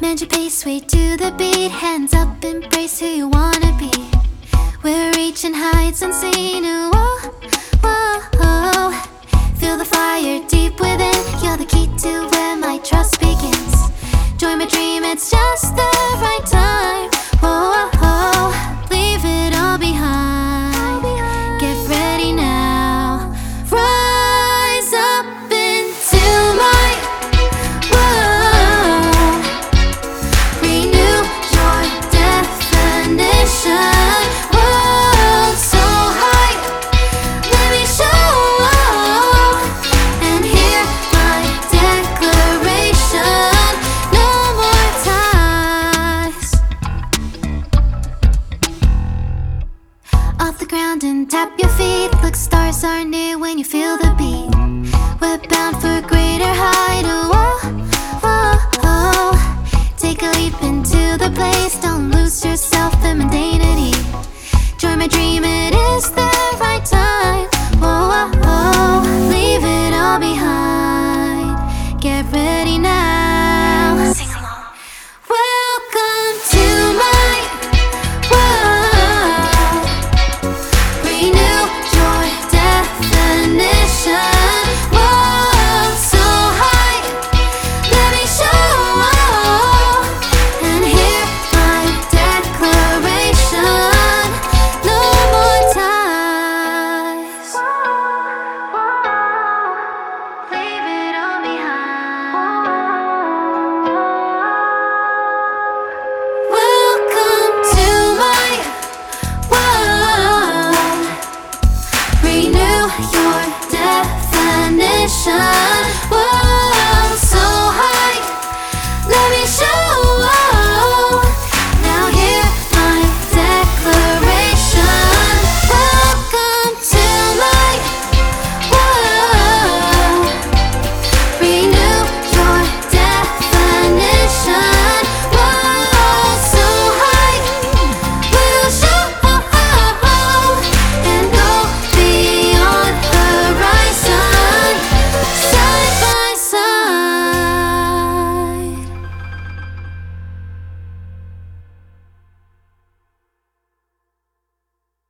Bend your pace, sway to the beat. Hands up, embrace who you wanna be. We're reaching heights unseen. Ooh, Whoa, whoa, whoa. Feel the fire deep within. You're the key to where my trust begins. Join my dream, it's just tap your feet. Look, stars are near when you feel the beat. We're bound for greater height.